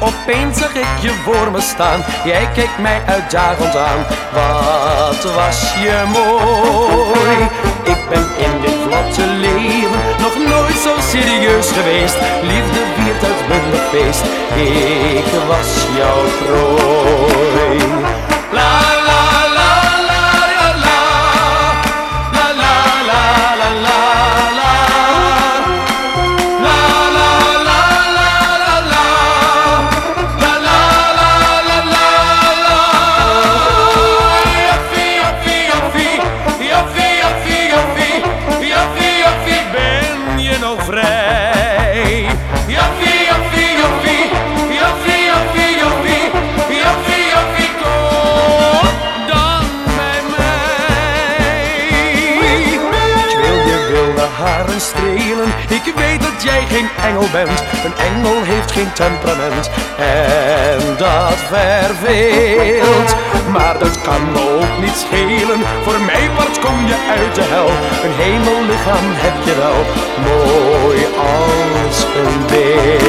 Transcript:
opeens zag ik je voor me staan. Jij keek mij uitdagend aan. Wat was je mooi. Ik ben in dit vlotte leven nog nooit zo serieus geweest. Liefde viert uitbundig feest. Ik was jouw prooi. Nog vrij? Joffie, joffie, joffie. Joffie, joffie, joffie. Joffie, joffie, kom dan bij mij. Ik wil je wilde haren strelen. Ik weet dat jij geen engel bent. Een engel heeft geen temperament. En dat verveelt. Maar dat kan ook Een hemellichaam heb je wel. Mooi als een beeld.